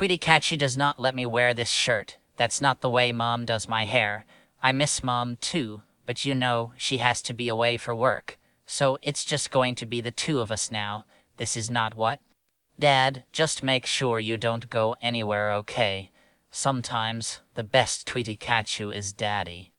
Tweety Catchy does not let me wear this shirt. That's not the way Mom does my hair. I miss Mom too, but you know, she has to be away for work. So it's just going to be the two of us now. This is not what? Dad, just make sure you don't go anywhere, okay? Sometimes the best Tweety Catchu is Daddy.